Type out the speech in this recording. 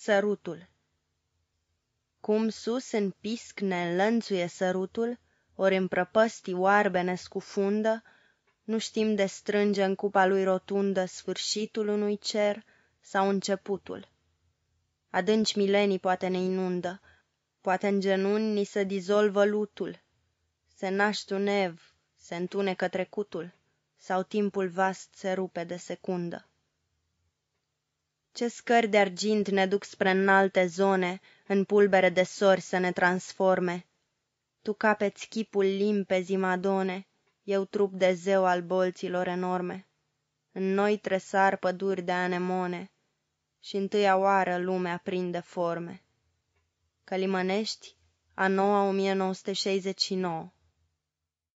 Sărutul Cum sus în pisc ne înlănțuie sărutul, Ori în prăpăstii oarbe ne scufundă, Nu știm de strânge în cupa lui rotundă Sfârșitul unui cer sau începutul. Adânci milenii poate ne inundă, Poate în genunchi ni se dizolvă lutul, Se naște un ev, se întunecă trecutul, Sau timpul vast se rupe de secundă. Ce scări de argint ne duc spre înalte zone, În pulbere de sori să ne transforme. Tu capeți chipul limpezii Madone, Eu trup de zeu al bolților enorme. În noi tresar păduri de anemone Și întâia oară lumea prinde forme. Călimănești, a noua 1969